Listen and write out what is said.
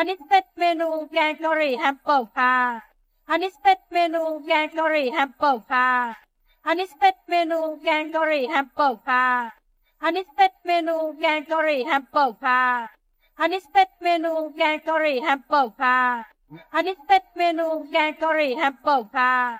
Unexpected menu category apple pie. Unexpected menu category apple pie. Unexpected menu category apple pie. Unexpected menu category apple pie. Unexpected menu category apple pie.